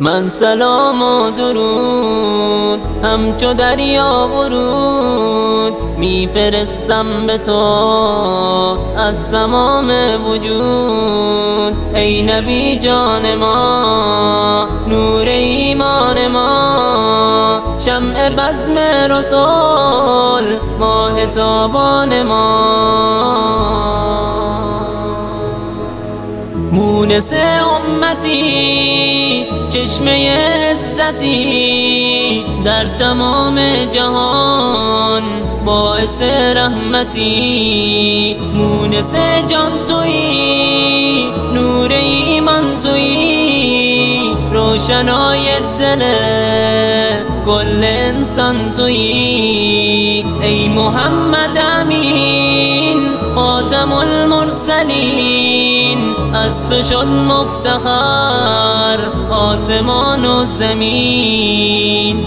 من سلام و درود همچو دریا ورود میفرستم به تو از تمام وجود. ای نبی جان ما نور ایمان ما شمع بزم رسول ماه تابان ما. مونس امتی چشمه عزتی در تمام جهان باعث رحمتی. مونس جان توی نور ایمان توی روشنای دل گل انسان توی. ای محمد امین خاتم المرسلین از تو شد مفتخر آسمان و زمین.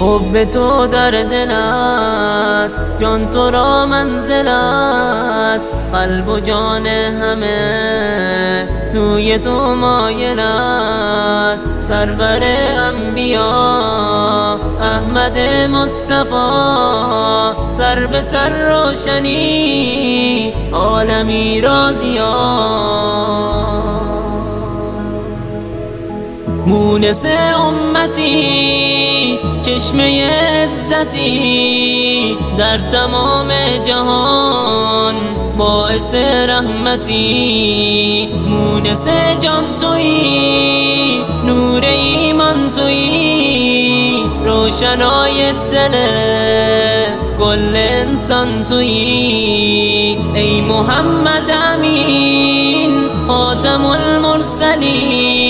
حب تو در دل است. جان تو را منزل است. قلب و جان همه سوی تو مایل است. سرور انبیا احمد مصطفی سر به سر روشنی عالمی رازیا مونس امتی چشمه عزتی در تمام جهان باعث رحمتی. مونس جان توی نور ایمان توی روشنای دل گل انسان توی ای محمد امین خاتم المرسلین.